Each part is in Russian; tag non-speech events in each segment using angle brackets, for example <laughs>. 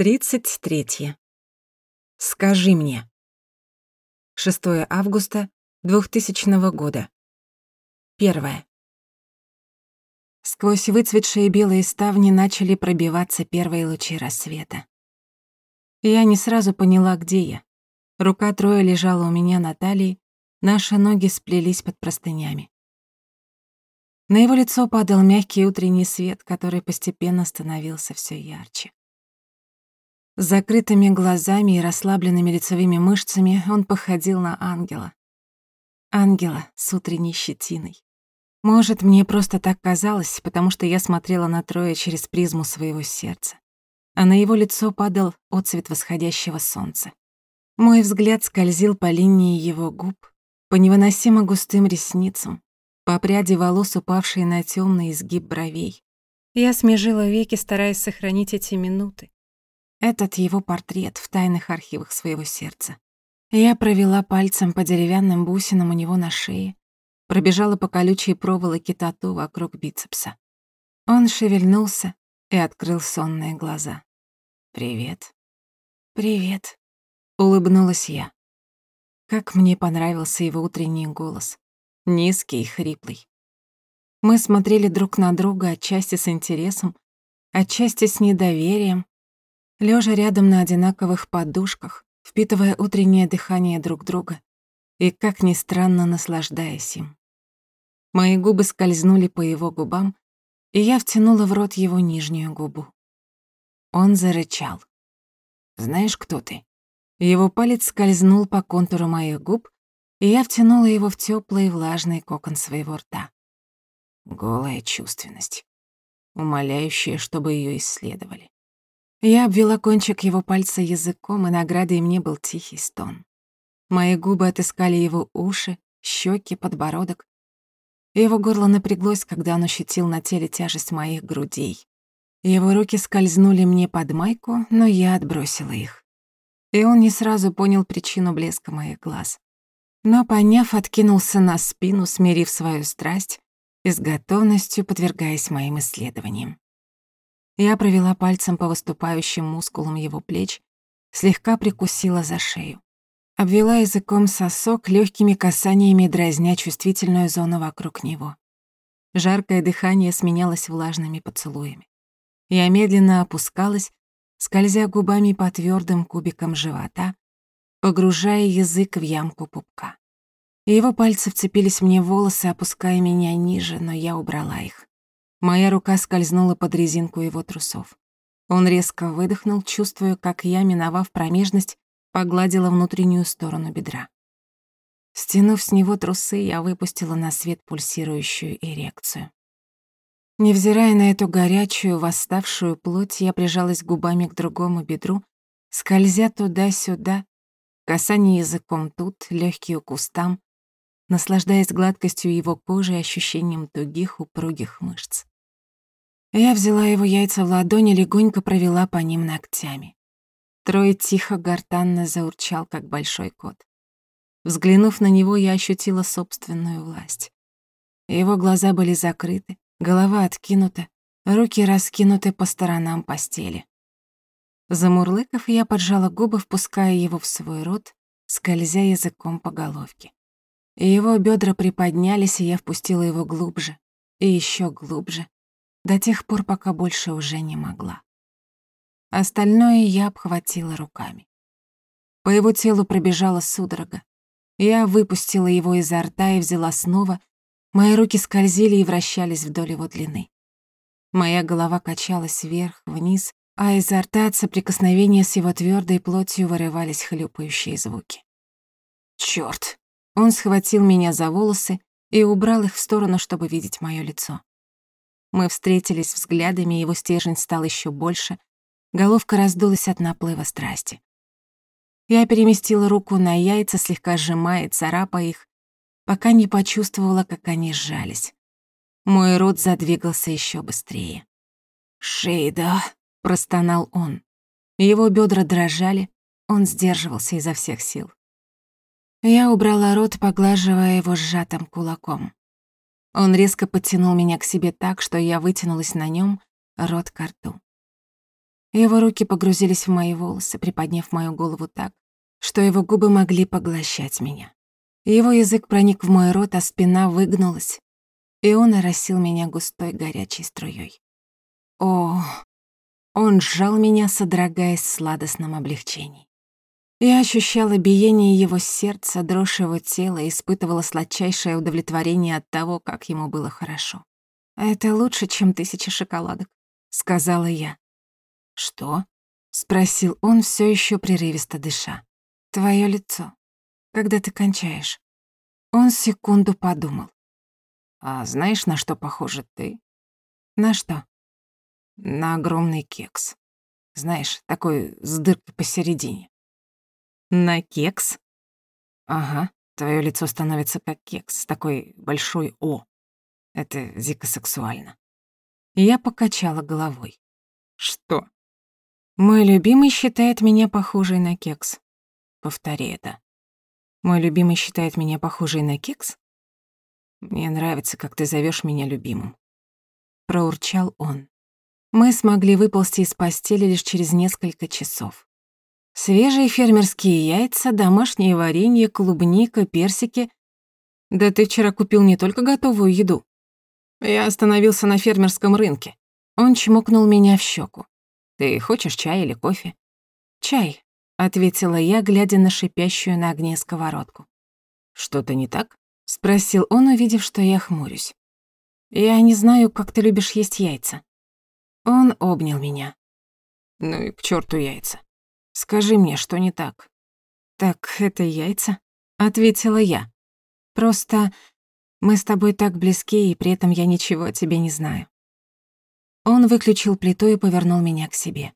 33. Скажи мне. 6 августа 2000 года. Первое. Сквозь выцветшие белые ставни начали пробиваться первые лучи рассвета. Я не сразу поняла, где я. Рука Троя лежала у меня на талии, наши ноги сплелись под простынями. На его лицо падал мягкий утренний свет, который постепенно становился все ярче. Закрытыми глазами и расслабленными лицевыми мышцами он походил на ангела. Ангела с утренней щетиной. Может, мне просто так казалось, потому что я смотрела на Троя через призму своего сердца. А на его лицо падал отцвет восходящего солнца. Мой взгляд скользил по линии его губ, по невыносимо густым ресницам, по пряди волос, упавшей на темный изгиб бровей. Я смежила веки, стараясь сохранить эти минуты. Этот его портрет в тайных архивах своего сердца. Я провела пальцем по деревянным бусинам у него на шее, пробежала по колючей проволоке тату вокруг бицепса. Он шевельнулся и открыл сонные глаза. «Привет». «Привет», — улыбнулась я. Как мне понравился его утренний голос. Низкий и хриплый. Мы смотрели друг на друга отчасти с интересом, отчасти с недоверием, лежа рядом на одинаковых подушках, впитывая утреннее дыхание друг друга и, как ни странно, наслаждаясь им. Мои губы скользнули по его губам, и я втянула в рот его нижнюю губу. Он зарычал. «Знаешь, кто ты?» Его палец скользнул по контуру моих губ, и я втянула его в теплый влажный кокон своего рта. Голая чувственность, умоляющая, чтобы ее исследовали. Я обвела кончик его пальца языком, и наградой мне был тихий стон. Мои губы отыскали его уши, щеки, подбородок. Его горло напряглось, когда он ощутил на теле тяжесть моих грудей. Его руки скользнули мне под майку, но я отбросила их. И он не сразу понял причину блеска моих глаз. Но, поняв, откинулся на спину, смирив свою страсть и с готовностью подвергаясь моим исследованиям. Я провела пальцем по выступающим мускулам его плеч, слегка прикусила за шею. Обвела языком сосок легкими касаниями, дразня чувствительную зону вокруг него. Жаркое дыхание сменялось влажными поцелуями. Я медленно опускалась, скользя губами по твердым кубикам живота, погружая язык в ямку пупка. Его пальцы вцепились мне в волосы, опуская меня ниже, но я убрала их. Моя рука скользнула под резинку его трусов. Он резко выдохнул, чувствуя, как я, миновав промежность, погладила внутреннюю сторону бедра. Стянув с него трусы, я выпустила на свет пульсирующую эрекцию. Невзирая на эту горячую, восставшую плоть, я прижалась губами к другому бедру, скользя туда-сюда, касание языком тут, легкий укус там, наслаждаясь гладкостью его кожи и ощущением тугих, упругих мышц. Я взяла его яйца в ладони легонько провела по ним ногтями. Трой тихо, гортанно заурчал, как большой кот. Взглянув на него, я ощутила собственную власть. Его глаза были закрыты, голова откинута, руки раскинуты по сторонам постели. Замурлыков, я поджала губы, впуская его в свой рот, скользя языком по головке. Его бедра приподнялись, и я впустила его глубже, и еще глубже, до тех пор, пока больше уже не могла. Остальное я обхватила руками. По его телу пробежала судорога. Я выпустила его изо рта и взяла снова. Мои руки скользили и вращались вдоль его длины. Моя голова качалась вверх, вниз, а изо рта от соприкосновения с его твердой плотью вырывались хлюпающие звуки. Черт! Он схватил меня за волосы и убрал их в сторону, чтобы видеть моё лицо. Мы встретились взглядами, его стержень стал еще больше, головка раздулась от наплыва страсти. Я переместила руку на яйца, слегка сжимая, царапая их, пока не почувствовала, как они сжались. Мой рот задвигался еще быстрее. «Шейда», — простонал он. Его бедра дрожали, он сдерживался изо всех сил. Я убрала рот, поглаживая его сжатым кулаком. Он резко подтянул меня к себе так, что я вытянулась на нем, рот к рту. Его руки погрузились в мои волосы, приподняв мою голову так, что его губы могли поглощать меня. Его язык проник в мой рот, а спина выгнулась, и он оросил меня густой горячей струей. О, он сжал меня, содрогаясь в сладостном облегчении. Я ощущала биение его сердца, дрожь его тела испытывала сладчайшее удовлетворение от того, как ему было хорошо. «Это лучше, чем тысяча шоколадок», — сказала я. «Что?» — спросил он, все еще прерывисто дыша. «Твое лицо. Когда ты кончаешь». Он секунду подумал. «А знаешь, на что похожа ты?» «На что?» «На огромный кекс. Знаешь, такой с дыркой посередине». «На кекс?» «Ага, твое лицо становится как кекс, такой большой «О». Это дико сексуально». Я покачала головой. «Что?» Мой любимый считает меня похожей на кекс. Повтори это. Мой любимый считает меня похожей на кекс? Мне нравится, как ты зовешь меня любимым. Проурчал он. Мы смогли выползти из постели лишь через несколько часов. Свежие фермерские яйца, домашнее варенье, клубника, персики. Да ты вчера купил не только готовую еду. Я остановился на фермерском рынке. Он чмокнул меня в щеку. Ты хочешь чай или кофе? Чай, ответила я, глядя на шипящую на огне сковородку. Что-то не так? спросил он, увидев, что я хмурюсь. Я не знаю, как ты любишь есть яйца. Он обнял меня. Ну и к черту яйца. Скажи мне, что не так? Так это яйца, ответила я. Просто мы с тобой так близки, и при этом я ничего о тебе не знаю. Он выключил плиту и повернул меня к себе.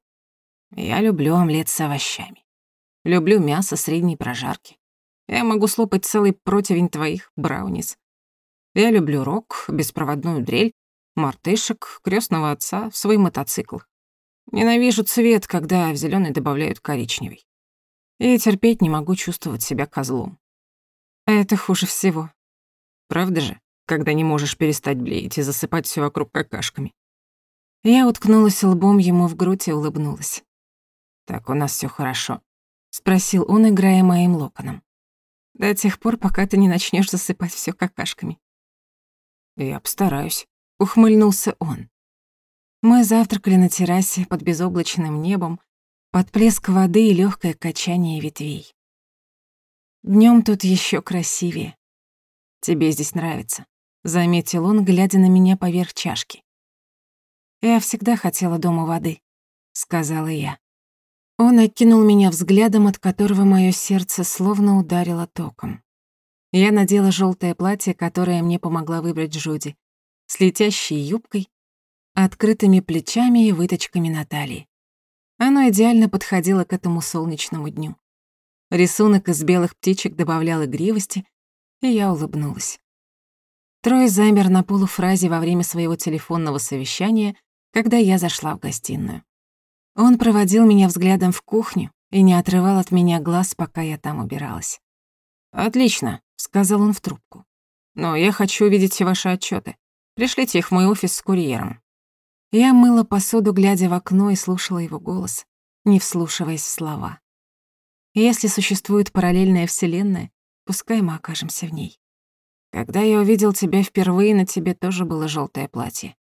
Я люблю омлет с овощами. Люблю мясо средней прожарки. Я могу слопать целый противень твоих брауниз. Я люблю рок, беспроводную дрель, мартышек, крестного отца, свой мотоцикл. Ненавижу цвет, когда в зеленый добавляют коричневый. И терпеть не могу чувствовать себя козлом. Это хуже всего. Правда же, когда не можешь перестать блеять и засыпать все вокруг какашками? Я уткнулась лбом ему в грудь и улыбнулась. «Так у нас все хорошо?» — спросил он, играя моим локоном. «До тех пор, пока ты не начнешь засыпать все какашками». «Я постараюсь», — ухмыльнулся он. Мы завтракали на террасе под безоблачным небом, под плеск воды и легкое качание ветвей. Днем тут еще красивее. Тебе здесь нравится, заметил он, глядя на меня поверх чашки. «Я всегда хотела дома воды», — сказала я. Он окинул меня взглядом, от которого моё сердце словно ударило током. Я надела жёлтое платье, которое мне помогла выбрать Джуди, с летящей юбкой, открытыми плечами и выточками на талии. Оно идеально подходило к этому солнечному дню. Рисунок из белых птичек добавлял игривости, и я улыбнулась. Трой замер на полуфразе во время своего телефонного совещания, когда я зашла в гостиную. Он проводил меня взглядом в кухню и не отрывал от меня глаз, пока я там убиралась. «Отлично», — сказал он в трубку. «Но я хочу увидеть все ваши отчеты. Пришлите их в мой офис с курьером». Я мыла посуду, глядя в окно, и слушала его голос, не вслушиваясь в слова. Если существует параллельная вселенная, пускай мы окажемся в ней. Когда я увидел тебя впервые, на тебе тоже было желтое платье.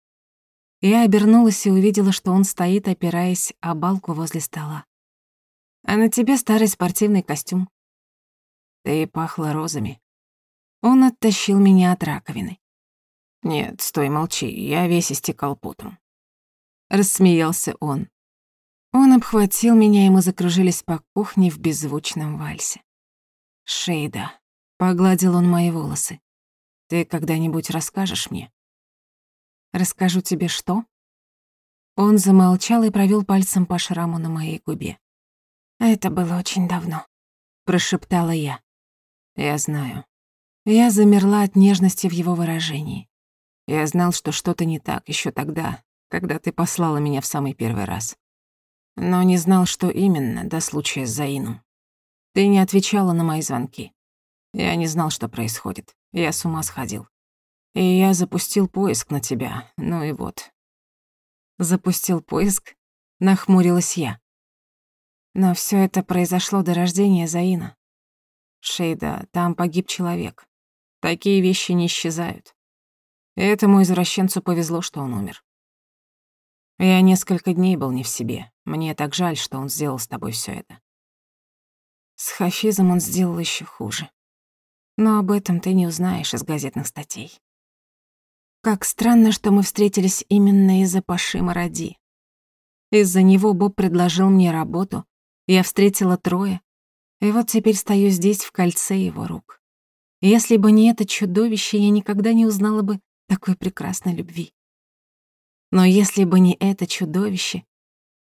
Я обернулась и увидела, что он стоит, опираясь о балку возле стола. «А на тебе старый спортивный костюм». Ты пахла розами. Он оттащил меня от раковины. «Нет, стой, молчи, я весь истекал потом». Рассмеялся он. Он обхватил меня, и мы закружились по кухне в беззвучном вальсе. «Шейда», — погладил он мои волосы, — «ты когда-нибудь расскажешь мне?» Расскажу тебе что?» Он замолчал и провел пальцем по шраму на моей губе. «Это было очень давно», — прошептала я. «Я знаю». Я замерла от нежности в его выражении. Я знал, что что-то не так еще тогда, когда ты послала меня в самый первый раз. Но не знал, что именно, до случая с Заином. Ты не отвечала на мои звонки. Я не знал, что происходит. Я с ума сходил. И я запустил поиск на тебя, ну и вот. Запустил поиск? Нахмурилась я. Но все это произошло до рождения Заина. Шейда, там погиб человек. Такие вещи не исчезают. этому извращенцу повезло, что он умер. Я несколько дней был не в себе. Мне так жаль, что он сделал с тобой все это. С Хафизом он сделал еще хуже. Но об этом ты не узнаешь из газетных статей. Как странно, что мы встретились именно из-за Пашима Ради. Из-за него Боб предложил мне работу, я встретила трое, и вот теперь стою здесь в кольце его рук. Если бы не это чудовище, я никогда не узнала бы такой прекрасной любви. Но если бы не это чудовище,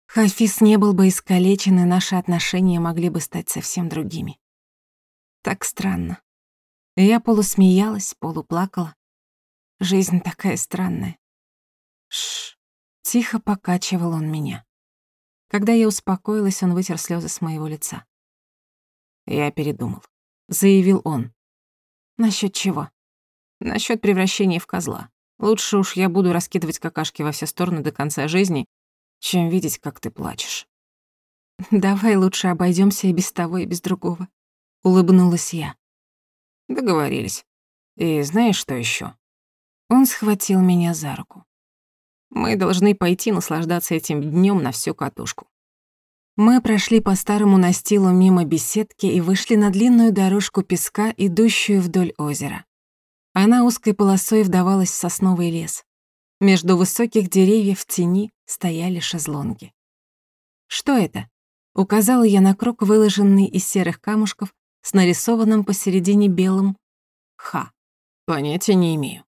Хафиз не был бы искалечен, и наши отношения могли бы стать совсем другими. Так странно. Я полусмеялась, полуплакала. Жизнь такая странная. Шш. Тихо покачивал он меня. Когда я успокоилась, он вытер слезы с моего лица. Я передумал. Заявил он. Насчет чего? Насчет превращения в козла. Лучше уж я буду раскидывать какашки во все стороны до конца жизни, чем видеть, как ты плачешь. <laughs> Давай лучше обойдемся и без того, и без другого. Улыбнулась я. Договорились. И знаешь, что еще? Он схватил меня за руку. Мы должны пойти наслаждаться этим днем на всю катушку. Мы прошли по старому настилу мимо беседки и вышли на длинную дорожку песка, идущую вдоль озера. Она узкой полосой вдавалась в сосновый лес. Между высоких деревьев в тени стояли шезлонги. «Что это?» — указала я на круг, выложенный из серых камушков, с нарисованным посередине белым «Ха». Понятия не имею.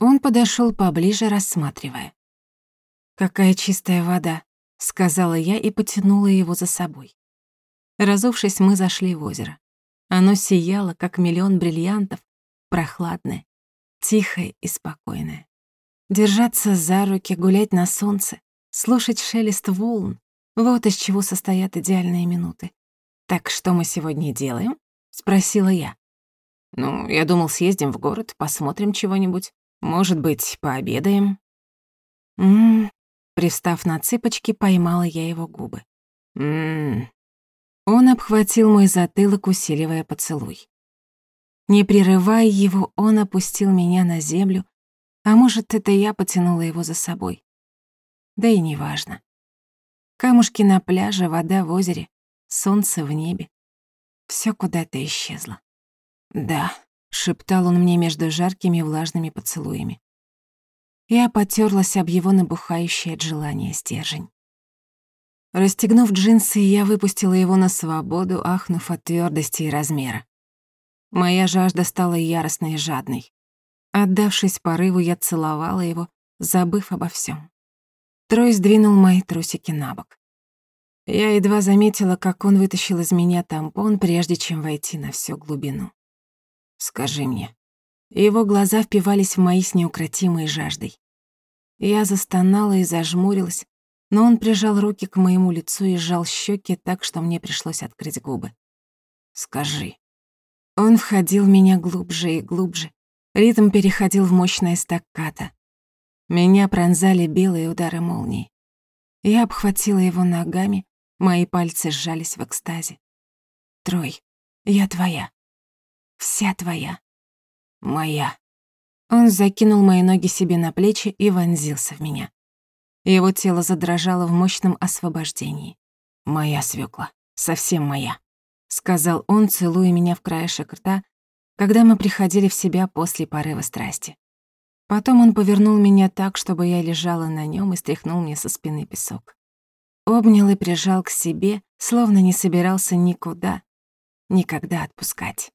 Он подошел поближе, рассматривая. «Какая чистая вода», — сказала я и потянула его за собой. Разувшись, мы зашли в озеро. Оно сияло, как миллион бриллиантов, прохладное, тихое и спокойное. Держаться за руки, гулять на солнце, слушать шелест волн — вот из чего состоят идеальные минуты. «Так что мы сегодня делаем?» — спросила я. «Ну, я думал, съездим в город, посмотрим чего-нибудь. Может быть, пообедаем?» «Ммм, Пристав на цыпочки, поймала я его губы. Ммм. Он обхватил мой затылок, усиливая поцелуй. Не прерывая его, он опустил меня на землю, а может, это я потянула его за собой. Да и неважно. Камушки на пляже, вода в озере, солнце в небе. Всё куда-то исчезло. «Да», — шептал он мне между жаркими влажными поцелуями. Я потерлась об его набухающий от желания стержень. Расстегнув джинсы, я выпустила его на свободу, ахнув от твердости и размера. Моя жажда стала яростной и жадной. Отдавшись порыву, я целовала его, забыв обо всем. Трой сдвинул мои трусики на бок. Я едва заметила, как он вытащил из меня тампон, прежде чем войти на всю глубину. «Скажи мне, его глаза впивались в мои с неукротимой жаждой. Я застонала и зажмурилась, но он прижал руки к моему лицу и сжал щеки так, что мне пришлось открыть губы. «Скажи». Он входил в меня глубже и глубже. Ритм переходил в мощное стаккато. Меня пронзали белые удары молнии. Я обхватила его ногами, мои пальцы сжались в экстазе. «Трой, я твоя. Вся твоя моя». Он закинул мои ноги себе на плечи и вонзился в меня. Его тело задрожало в мощном освобождении. «Моя свекла, совсем моя», — сказал он, целуя меня в краешек рта, когда мы приходили в себя после порыва страсти. Потом он повернул меня так, чтобы я лежала на нем и стряхнул мне со спины песок. Обнял и прижал к себе, словно не собирался никуда, никогда отпускать.